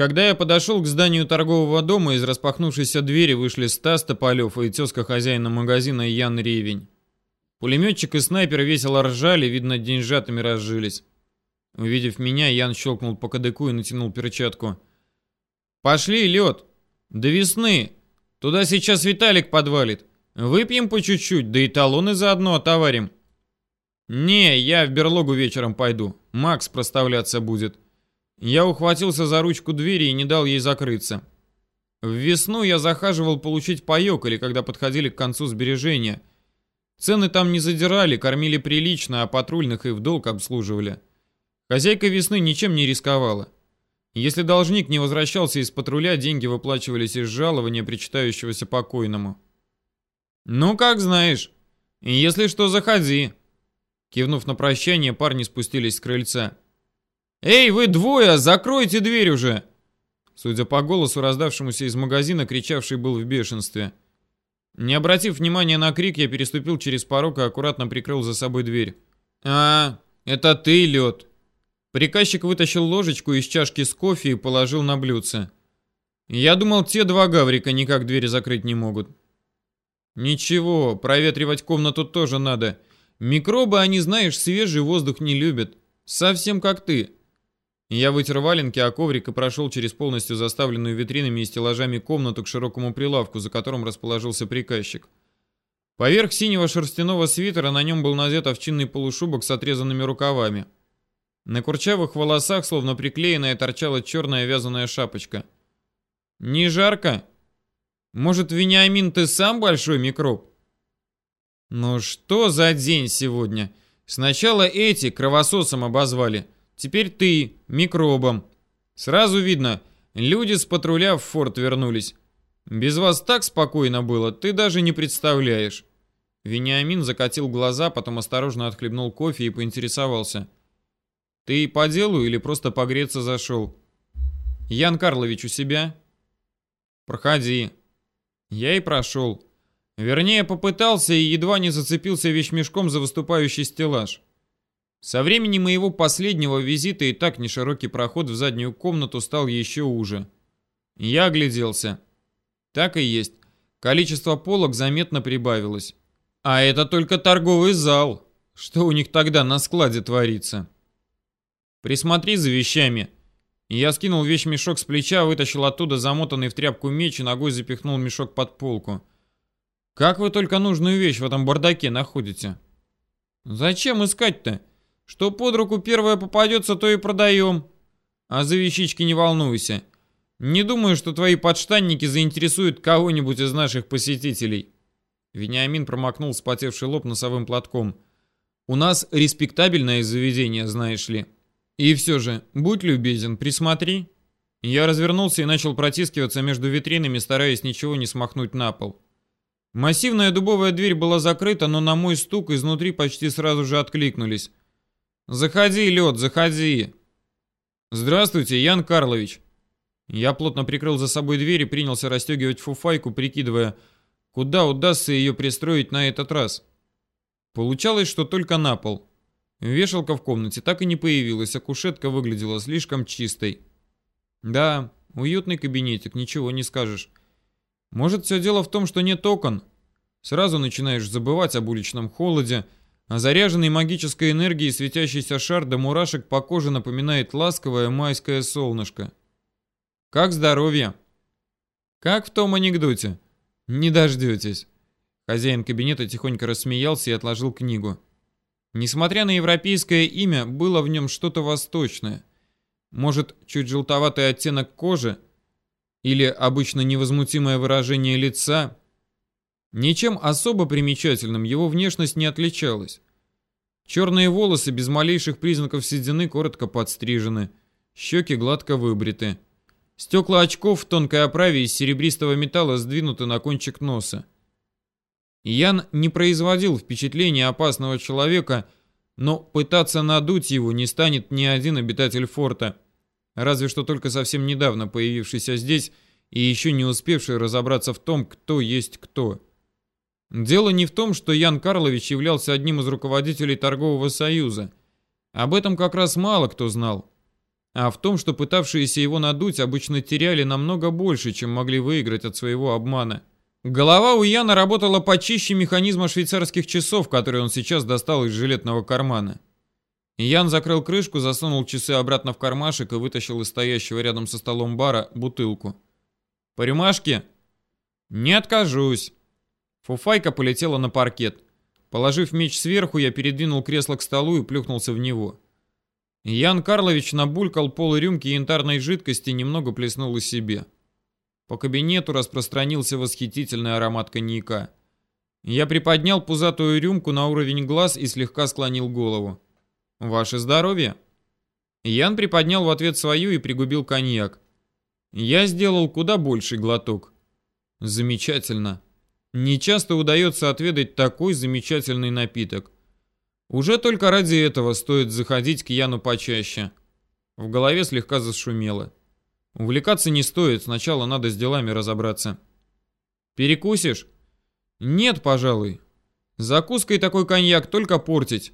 Когда я подошел к зданию торгового дома, из распахнувшейся двери вышли Стас Тополев и тезка хозяина магазина Ян Ревень. Пулеметчик и снайпер весело ржали, видно, деньжатами разжились. Увидев меня, Ян щелкнул по кадыку и натянул перчатку. «Пошли, лед! До весны! Туда сейчас Виталик подвалит. Выпьем по чуть-чуть, да и талоны заодно отоварим». «Не, я в берлогу вечером пойду. Макс проставляться будет». Я ухватился за ручку двери и не дал ей закрыться. В весну я захаживал получить паёк или когда подходили к концу сбережения. Цены там не задирали, кормили прилично, а патрульных и в долг обслуживали. Хозяйка весны ничем не рисковала. Если должник не возвращался из патруля, деньги выплачивались из жалования, причитающегося покойному. «Ну, как знаешь. Если что, заходи». Кивнув на прощание, парни спустились с крыльца. «Эй, вы двое, закройте дверь уже!» Судя по голосу, раздавшемуся из магазина, кричавший был в бешенстве. Не обратив внимания на крик, я переступил через порог и аккуратно прикрыл за собой дверь. «А, это ты, лед!» Приказчик вытащил ложечку из чашки с кофе и положил на блюдце. Я думал, те два гаврика никак двери закрыть не могут. Ничего, проветривать комнату тоже надо. Микробы, они, знаешь, свежий воздух не любят. Совсем как ты. Я вытер валенки о коврик и прошел через полностью заставленную витринами и стеллажами комнату к широкому прилавку, за которым расположился приказчик. Поверх синего шерстяного свитера на нем был надет овчинный полушубок с отрезанными рукавами. На курчавых волосах, словно приклеенная, торчала черная вязаная шапочка. «Не жарко? Может, Вениамин, ты сам большой микроб?» «Ну что за день сегодня? Сначала эти кровососом обозвали». Теперь ты, микробом. Сразу видно, люди с патруля в форт вернулись. Без вас так спокойно было, ты даже не представляешь. Вениамин закатил глаза, потом осторожно отхлебнул кофе и поинтересовался. Ты по делу или просто погреться зашел? Ян Карлович у себя? Проходи. Я и прошел. Вернее, попытался и едва не зацепился вещмешком за выступающий стеллаж. Со времени моего последнего визита и так неширокий проход в заднюю комнату стал еще уже. Я огляделся. Так и есть. Количество полок заметно прибавилось. А это только торговый зал. Что у них тогда на складе творится? Присмотри за вещами. Я скинул вещмешок с плеча, вытащил оттуда замотанный в тряпку меч и ногой запихнул мешок под полку. Как вы только нужную вещь в этом бардаке находите? Зачем искать-то? Что под руку первое попадется, то и продаем. А за вещички не волнуйся. Не думаю, что твои подштанники заинтересуют кого-нибудь из наших посетителей. Вениамин промокнул спотевший лоб носовым платком. У нас респектабельное заведение, знаешь ли. И все же, будь любезен, присмотри. Я развернулся и начал протискиваться между витринами, стараясь ничего не смахнуть на пол. Массивная дубовая дверь была закрыта, но на мой стук изнутри почти сразу же откликнулись. «Заходи, лед, заходи!» «Здравствуйте, Ян Карлович!» Я плотно прикрыл за собой дверь и принялся расстегивать фуфайку, прикидывая, куда удастся ее пристроить на этот раз. Получалось, что только на пол. Вешалка в комнате так и не появилась, а кушетка выглядела слишком чистой. Да, уютный кабинетик, ничего не скажешь. Может, все дело в том, что нет окон. Сразу начинаешь забывать об уличном холоде, а заряженный магической энергией светящийся шар до мурашек по коже напоминает ласковое майское солнышко. Как здоровье? Как в том анекдоте. Не дождетесь. Хозяин кабинета тихонько рассмеялся и отложил книгу. Несмотря на европейское имя, было в нем что-то восточное. Может, чуть желтоватый оттенок кожи? Или обычно невозмутимое выражение лица? Ничем особо примечательным его внешность не отличалась. Черные волосы без малейших признаков седины коротко подстрижены, щеки гладко выбриты. Стекла очков в тонкой оправе из серебристого металла сдвинуты на кончик носа. Ян не производил впечатления опасного человека, но пытаться надуть его не станет ни один обитатель форта, разве что только совсем недавно появившийся здесь и еще не успевший разобраться в том, кто есть кто. Дело не в том, что Ян Карлович являлся одним из руководителей торгового союза. Об этом как раз мало кто знал. а в том, что пытавшиеся его надуть обычно теряли намного больше, чем могли выиграть от своего обмана. Голова у Яна работала почище механизма швейцарских часов, который он сейчас достал из жилетного кармана. Ян закрыл крышку, засунул часы обратно в кармашек и вытащил из стоящего рядом со столом бара бутылку. «По рюмашке?» «Не откажусь». Фуфайка полетела на паркет. Положив меч сверху, я передвинул кресло к столу и плюхнулся в него. Ян Карлович набулькал пол рюмки янтарной жидкости и немного плеснул из себе. По кабинету распространился восхитительный аромат коньяка. Я приподнял пузатую рюмку на уровень глаз и слегка склонил голову. «Ваше здоровье!» Ян приподнял в ответ свою и пригубил коньяк. Я сделал куда больший глоток. Замечательно. Не часто удается отведать такой замечательный напиток. Уже только ради этого стоит заходить к Яну почаще. В голове слегка зашумело. Увлекаться не стоит, сначала надо с делами разобраться. Перекусишь? Нет, пожалуй. Закуской такой коньяк только портить.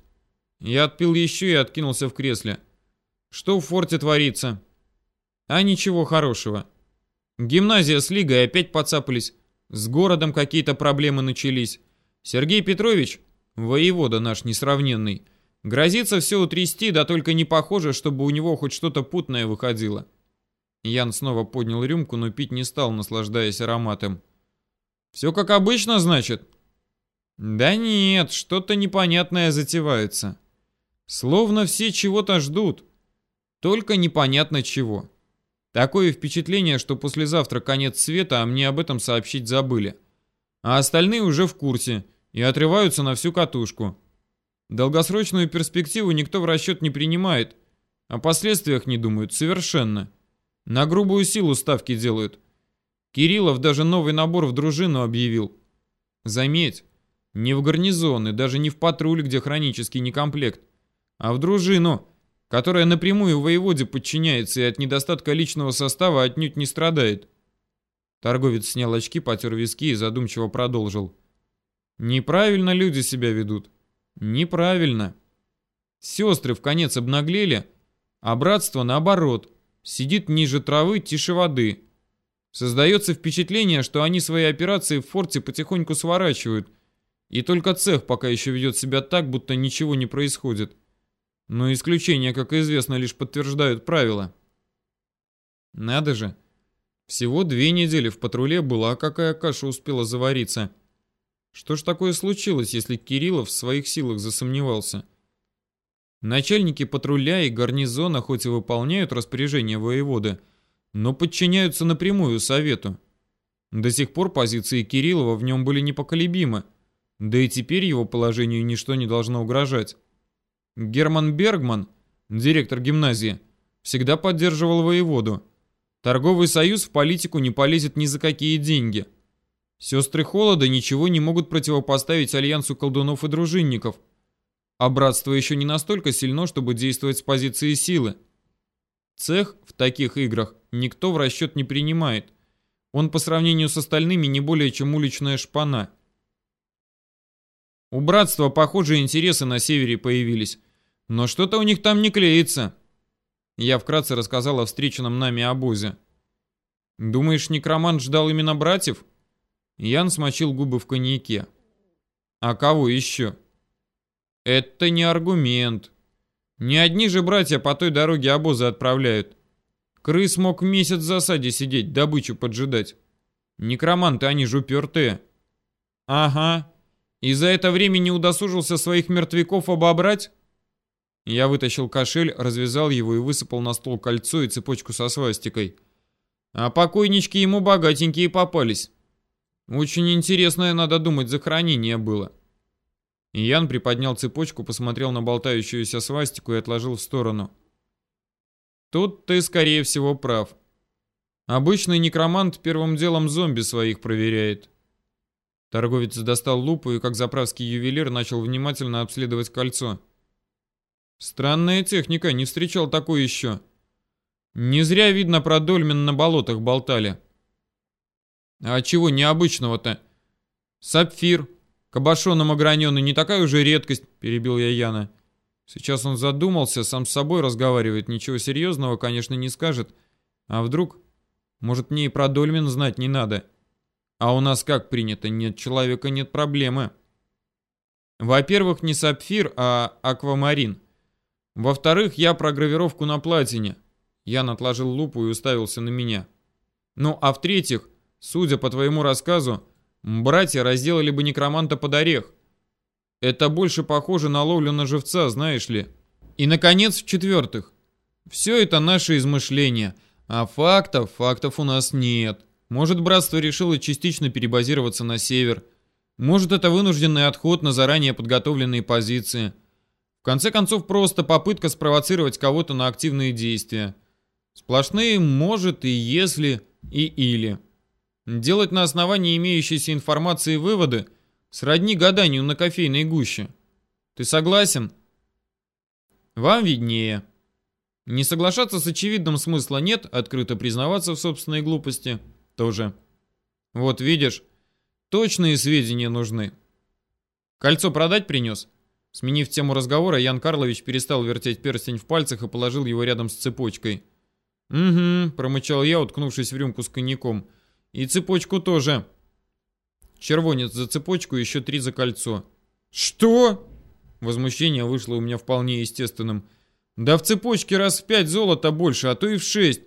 Я отпил еще и откинулся в кресле. Что в форте творится? А ничего хорошего. Гимназия с Лигой опять поцапались. С городом какие-то проблемы начались. Сергей Петрович Воевода наш несравненный. Грозится все утрясти, да только не похоже, чтобы у него хоть что-то путное выходило. Ян снова поднял рюмку, но пить не стал, наслаждаясь ароматом. «Все как обычно, значит?» «Да нет, что-то непонятное затевается. Словно все чего-то ждут. Только непонятно чего. Такое впечатление, что послезавтра конец света, а мне об этом сообщить забыли. А остальные уже в курсе» и отрываются на всю катушку. Долгосрочную перспективу никто в расчет не принимает, о последствиях не думают совершенно. На грубую силу ставки делают. Кириллов даже новый набор в дружину объявил. Заметь, не в гарнизон и даже не в патруль, где хронический некомплект, а в дружину, которая напрямую воеводе подчиняется и от недостатка личного состава отнюдь не страдает. Торговец снял очки, потер виски и задумчиво продолжил. Неправильно люди себя ведут. Неправильно. Сестры в конец обнаглели, а братство наоборот. Сидит ниже травы, тише воды. Создается впечатление, что они свои операции в форте потихоньку сворачивают. И только цех пока еще ведет себя так, будто ничего не происходит. Но исключения, как известно, лишь подтверждают правила. Надо же. Всего две недели в патруле была, какая каша успела завариться. Что ж такое случилось, если Кириллов в своих силах засомневался? Начальники патруля и гарнизона хоть и выполняют распоряжения воеводы, но подчиняются напрямую совету. До сих пор позиции Кириллова в нем были непоколебимы, да и теперь его положению ничто не должно угрожать. Герман Бергман, директор гимназии, всегда поддерживал воеводу. Торговый союз в политику не полезет ни за какие деньги – Сестры Холода ничего не могут противопоставить альянсу колдунов и дружинников, а братство еще не настолько сильно, чтобы действовать с позиции силы. Цех в таких играх никто в расчет не принимает. Он по сравнению с остальными не более чем уличная шпана. У братства похожие интересы на севере появились, но что-то у них там не клеится. Я вкратце рассказал о встреченном нами обозе. Думаешь, некромант ждал именно братьев? Ян смочил губы в коньяке. А кого еще? Это не аргумент. Не одни же братья по той дороге обозы отправляют. Крыс мог месяц в засаде сидеть, добычу поджидать. Некроманты, они же упертые. Ага. И за это время не удосужился своих мертвяков обобрать? Я вытащил кошель, развязал его и высыпал на стол кольцо и цепочку со свастикой. А покойнички ему богатенькие попались. Очень интересное, надо думать, захоронение было. Ян приподнял цепочку, посмотрел на болтающуюся свастику и отложил в сторону. Тут ты, скорее всего, прав. Обычный некромант первым делом зомби своих проверяет. Торговец достал лупу и, как заправский ювелир, начал внимательно обследовать кольцо. Странная техника, не встречал такой еще. Не зря, видно, про Дольмен на болотах болтали. А чего необычного-то? Сапфир, кабошоном ограненный, не такая уже редкость, перебил я Яна. Сейчас он задумался, сам с собой разговаривает, ничего серьезного, конечно, не скажет. А вдруг? Может, мне и про Дольмин знать не надо. А у нас как принято? Нет человека, нет проблемы. Во-первых, не сапфир, а аквамарин. Во-вторых, я про гравировку на платине. Ян отложил лупу и уставился на меня. Ну, а в-третьих, судя по твоему рассказу, братья разделали бы некроманта под орех. Это больше похоже на ловлю на живца, знаешь ли. И, наконец, в-четвертых, все это наши измышления, а фактов, фактов у нас нет. Может, братство решило частично перебазироваться на север. Может, это вынужденный отход на заранее подготовленные позиции. Конце концов, просто попытка спровоцировать кого-то на активные действия. Сплошные «может» и «если» и «или». Делать на основании имеющейся информации выводы сродни гаданию на кофейной гуще. Ты согласен? Вам виднее. Не соглашаться с очевидным смысла нет, открыто признаваться в собственной глупости тоже. Вот видишь, точные сведения нужны. Кольцо продать принес? Сменив тему разговора, Ян Карлович перестал вертеть перстень в пальцах и положил его рядом с цепочкой. «Угу», — промычал я, уткнувшись в рюмку с коньяком. «И цепочку тоже». Червонец за цепочку, еще три за кольцо. «Что?» Возмущение вышло у меня вполне естественным. «Да в цепочке раз в пять золота больше, а то и в шесть.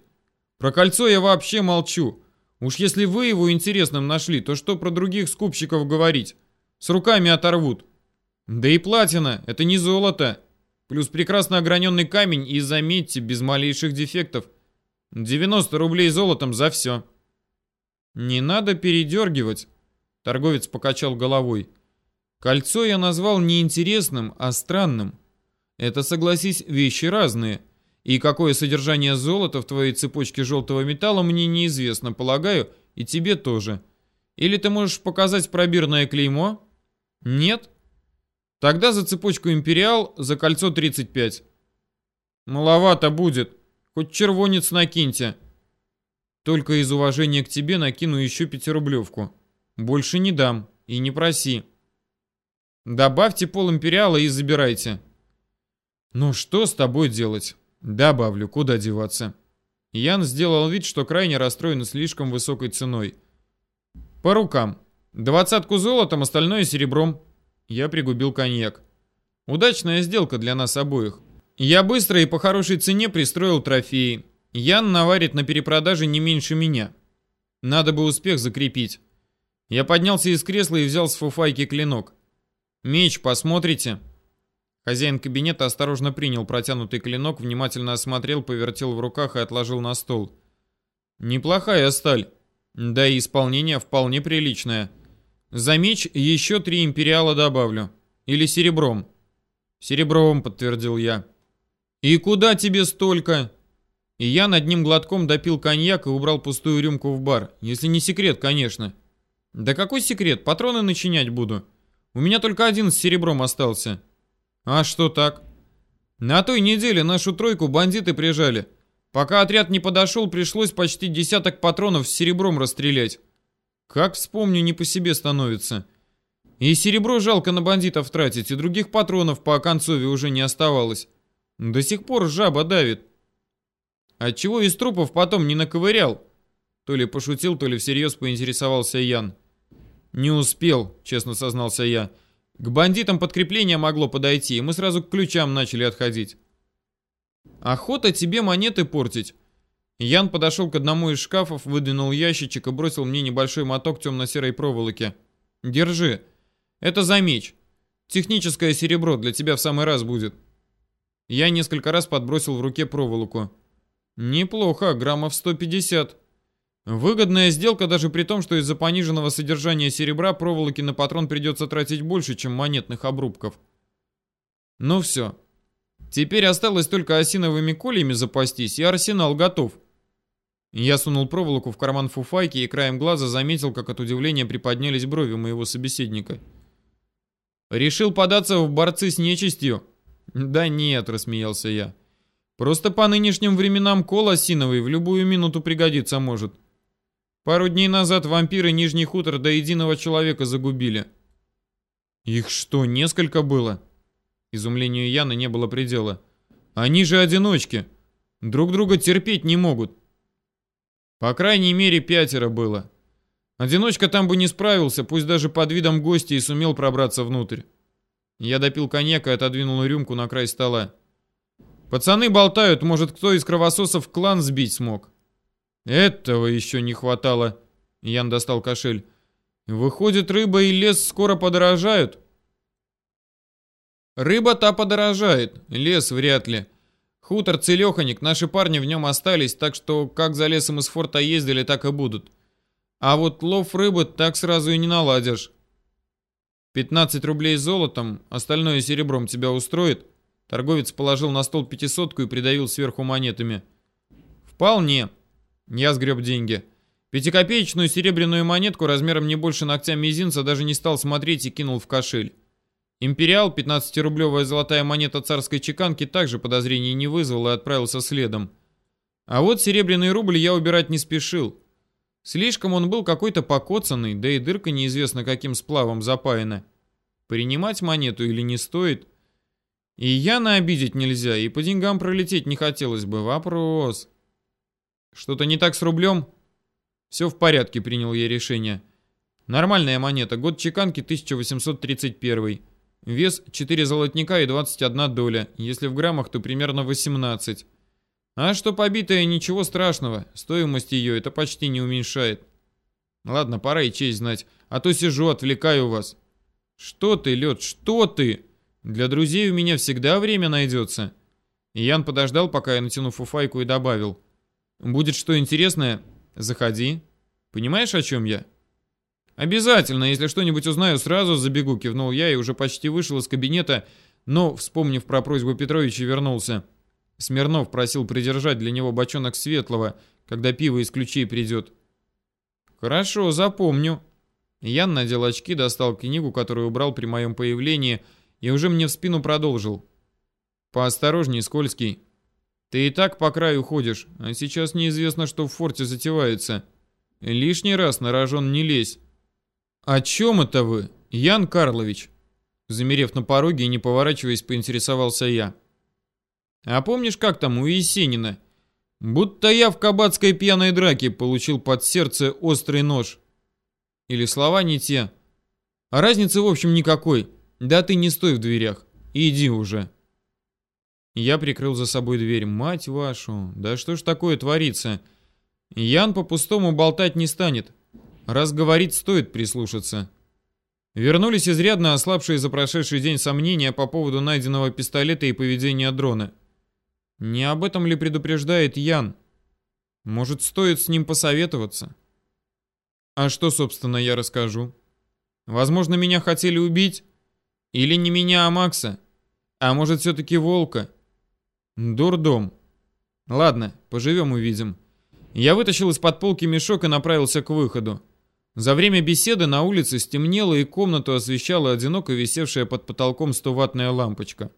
Про кольцо я вообще молчу. Уж если вы его интересным нашли, то что про других скупщиков говорить? С руками оторвут. Да и платина, это не золото. Плюс прекрасно ограненный камень и, заметьте, без малейших дефектов. 90 рублей золотом за все. Не надо передергивать. Торговец покачал головой. Кольцо я назвал не интересным, а странным. Это, согласись, вещи разные. И какое содержание золота в твоей цепочке желтого металла мне неизвестно, полагаю, и тебе тоже. Или ты можешь показать пробирное клеймо? Нет? Тогда за цепочку Империал, за кольцо 35. Маловато будет. Хоть червонец накиньте. Только из уважения к тебе накину еще пятирублевку. Больше не дам. И не проси. Добавьте пол Империала и забирайте. Ну что с тобой делать? Добавлю, куда деваться. Ян сделал вид, что крайне расстроен слишком высокой ценой. По рукам. Двадцатку золотом, остальное серебром. Я пригубил коньяк. Удачная сделка для нас обоих. Я быстро и по хорошей цене пристроил трофеи. Ян наварит на перепродаже не меньше меня. Надо бы успех закрепить. Я поднялся из кресла и взял с фуфайки клинок. «Меч, посмотрите?» Хозяин кабинета осторожно принял протянутый клинок, внимательно осмотрел, повертел в руках и отложил на стол. Неплохая сталь. Да и исполнение вполне приличное. За меч еще три империала добавлю. Или серебром. Серебром, подтвердил я. И куда тебе столько? И я над ним глотком допил коньяк и убрал пустую рюмку в бар. Если не секрет, конечно. Да какой секрет? Патроны начинять буду. У меня только один с серебром остался. А что так? На той неделе нашу тройку бандиты прижали. Пока отряд не подошел, пришлось почти десяток патронов с серебром расстрелять. Как вспомню, не по себе становится. И серебро жалко на бандитов тратить, и других патронов по оконцове уже не оставалось. До сих пор жаба давит. Отчего из трупов потом не наковырял? То ли пошутил, то ли всерьез поинтересовался Ян. «Не успел», — честно сознался я. К бандитам подкрепление могло подойти, и мы сразу к ключам начали отходить. Охота тебе монеты портить. Ян подошел к одному из шкафов, выдвинул ящичек и бросил мне небольшой моток темно-серой проволоки. Держи. Это за меч. Техническое серебро для тебя в самый раз будет. Я несколько раз подбросил в руке проволоку. Неплохо, граммов 150. Выгодная сделка даже при том, что из-за пониженного содержания серебра проволоки на патрон придется тратить больше, чем монетных обрубков. Ну все. Теперь осталось только осиновыми кольями запастись, и арсенал готов. Я сунул проволоку в карман фуфайки и краем глаза заметил, как от удивления приподнялись брови моего собеседника. «Решил податься в борцы с нечистью?» «Да нет», — рассмеялся я. «Просто по нынешним временам кол осиновый в любую минуту пригодиться может». Пару дней назад вампиры Нижний хутор до единого человека загубили. Их что, несколько было? Изумлению Яны не было предела. Они же одиночки. Друг друга терпеть не могут. По крайней мере, пятеро было. Одиночка там бы не справился, пусть даже под видом гостя и сумел пробраться внутрь. Я допил коньяк и отодвинул рюмку на край стола. Пацаны болтают, может, кто из кровососов клан сбить смог. Этого еще не хватало. Ян достал кошель. Выходит, рыба и лес скоро подорожают? Рыба-то подорожает, лес вряд ли. Хутор целеханик, наши парни в нем остались, так что как за лесом из форта ездили, так и будут. А вот лов рыбы так сразу и не наладишь. 15 рублей золотом, остальное серебром тебя устроит? Торговец положил на стол пятисотку и придавил сверху монетами. Вполне. Я сгреб деньги. Пятикопеечную серебряную монетку размером не больше ногтя мизинца даже не стал смотреть и кинул в кошель. Империал, 15-рублевая золотая монета царской чеканки, также подозрений не вызвал и отправился следом. А вот серебряный рубль я убирать не спешил. Слишком он был какой-то покоцанный, да и дырка неизвестно каким сплавом запаяна. Принимать монету или не стоит? И Яна обидеть нельзя, и по деньгам пролететь не хотелось бы. Вопрос. Что-то не так с рублем? Все в порядке, принял я решение. Нормальная монета, год чеканки 1831. Вес 4 золотника и 21 доля. Если в граммах, то примерно 18. А что побитая, ничего страшного. Стоимость ее это почти не уменьшает. Ладно, пора и честь знать. А то сижу, отвлекаю вас. Что ты, Лед, что ты? Для друзей у меня всегда время найдется. Ян подождал, пока я натяну фуфайку и добавил. Будет что интересное, заходи. Понимаешь, о чем я? Обязательно, если что-нибудь узнаю, сразу забегу, кивнул я и уже почти вышел из кабинета, но, вспомнив про просьбу Петровича, вернулся. Смирнов просил придержать для него бочонок светлого, когда пиво из ключей придет. Хорошо, запомню. Ян надел очки, достал книгу, которую убрал при моем появлении, и уже мне в спину продолжил. Поосторожней, скользкий. Ты и так по краю ходишь, а сейчас неизвестно, что в форте затевается. Лишний раз на рожон не лезь. О чем это вы, Ян Карлович? Замерев на пороге и не поворачиваясь, поинтересовался я. А помнишь, как там у Есенина? Будто я в кабацкой пьяной драке получил под сердце острый нож. Или слова не те. А разницы, в общем, никакой. Да ты не стой в дверях. Иди уже. Я прикрыл за собой дверь. Мать вашу, да что ж такое творится? Ян по-пустому болтать не станет. Раз говорит, стоит прислушаться. Вернулись изрядно ослабшие за прошедший день сомнения по поводу найденного пистолета и поведения дрона. Не об этом ли предупреждает Ян? Может, стоит с ним посоветоваться? А что, собственно, я расскажу? Возможно, меня хотели убить? Или не меня, а Макса? А может, все-таки Волка? Дурдом. Ладно, поживем увидим. Я вытащил из-под полки мешок и направился к выходу. За время беседы на улице стемнело и комнату освещала одиноко висевшая под потолком 100-ваттная лампочка.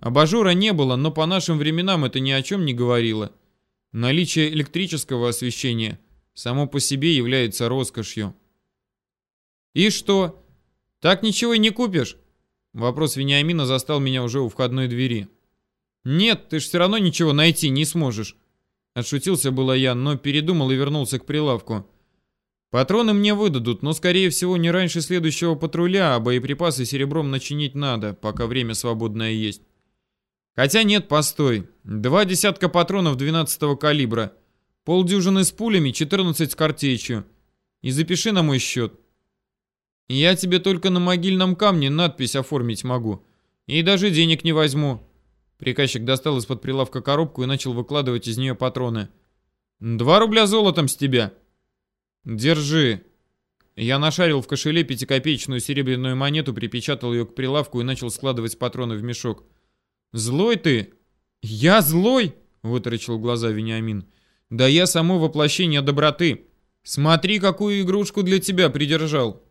Абажура не было, но по нашим временам это ни о чем не говорило. Наличие электрического освещения само по себе является роскошью. «И что? Так ничего и не купишь?» Вопрос Вениамина застал меня уже у входной двери. «Нет, ты ж все равно ничего найти не сможешь». Отшутился было я, но передумал и вернулся к прилавку. Патроны мне выдадут, но, скорее всего, не раньше следующего патруля, а боеприпасы серебром начинить надо, пока время свободное есть. Хотя нет, постой. Два десятка патронов 12-го калибра. Полдюжины с пулями, 14 с картечью. И запиши на мой счет. Я тебе только на могильном камне надпись оформить могу. И даже денег не возьму. Приказчик достал из-под прилавка коробку и начал выкладывать из нее патроны. Два рубля золотом с тебя. Держи. Я нашарил в кошеле пятикопеечную серебряную монету, припечатал ее к прилавку и начал складывать патроны в мешок. «Злой ты?» «Я злой?» — вытаращил глаза Вениамин. «Да я само воплощение доброты. Смотри, какую игрушку для тебя придержал.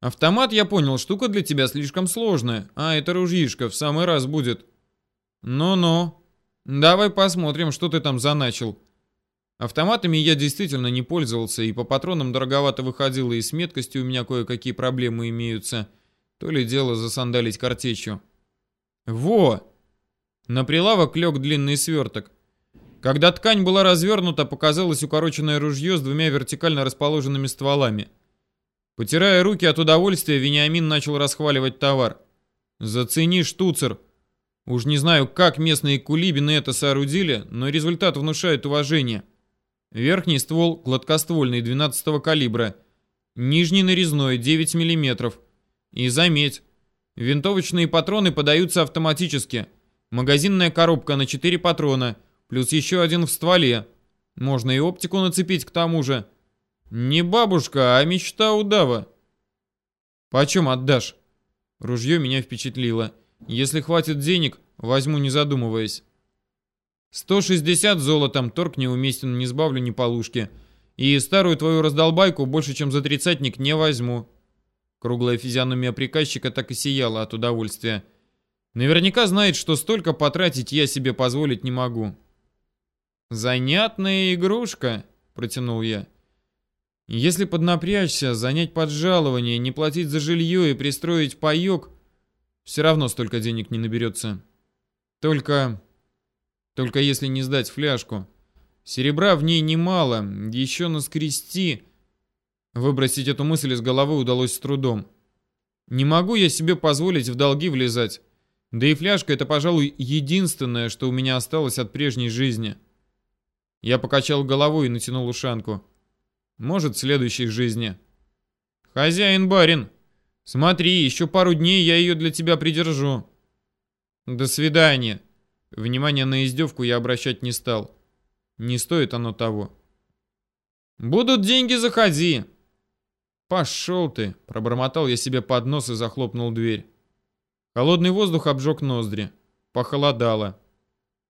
Автомат, я понял, штука для тебя слишком сложная, а это ружьишко в самый раз будет. Ну-ну, давай посмотрим, что ты там заначил». Автоматами я действительно не пользовался, и по патронам дороговато выходило, и с меткостью у меня кое-какие проблемы имеются. То ли дело засандалить картечью. Во! На прилавок лег длинный сверток. Когда ткань была развернута, показалось укороченное ружье с двумя вертикально расположенными стволами. Потирая руки от удовольствия, Вениамин начал расхваливать товар. «Зацени, штуцер!» Уж не знаю, как местные кулибины это соорудили, но результат внушает уважение. Верхний ствол гладкоствольный 12 калибра, нижний нарезной 9 мм. И заметь, винтовочные патроны подаются автоматически. Магазинная коробка на 4 патрона, плюс еще один в стволе. Можно и оптику нацепить к тому же. Не бабушка, а мечта удава. Почем отдашь? Ружье меня впечатлило. Если хватит денег, возьму не задумываясь. 160 золотом, торг неуместен, не сбавлю ни полушки. И старую твою раздолбайку больше, чем за тридцатник не возьму. Круглая физиономия приказчика так и сияла от удовольствия. Наверняка знает, что столько потратить я себе позволить не могу. «Занятная игрушка», — протянул я. «Если поднапрячься, занять поджалование, не платить за жилье и пристроить паёк, все равно столько денег не наберется. Только... Только если не сдать фляжку. Серебра в ней немало, еще наскрести... Выбросить эту мысль из головы удалось с трудом. Не могу я себе позволить в долги влезать. Да и фляжка это, пожалуй, единственное, что у меня осталось от прежней жизни. Я покачал головой и натянул ушанку. Может, в следующей жизни. «Хозяин-барин!» Смотри, еще пару дней я ее для тебя придержу. До свидания. Внимание на издевку я обращать не стал. Не стоит оно того. Будут деньги, заходи. Пошел ты, пробормотал я себе под нос и захлопнул дверь. Холодный воздух обжег ноздри. Похолодало.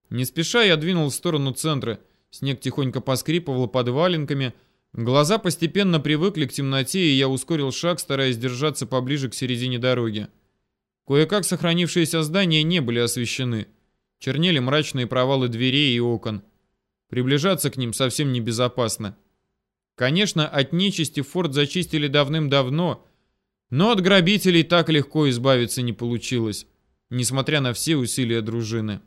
Не спеша я двинул в сторону центра. Снег тихонько поскрипывал под валенками, Глаза постепенно привыкли к темноте, и я ускорил шаг, стараясь держаться поближе к середине дороги. Кое-как сохранившиеся здания не были освещены. Чернели мрачные провалы дверей и окон. Приближаться к ним совсем небезопасно. Конечно, от нечисти форт зачистили давным-давно, но от грабителей так легко избавиться не получилось, несмотря на все усилия дружины.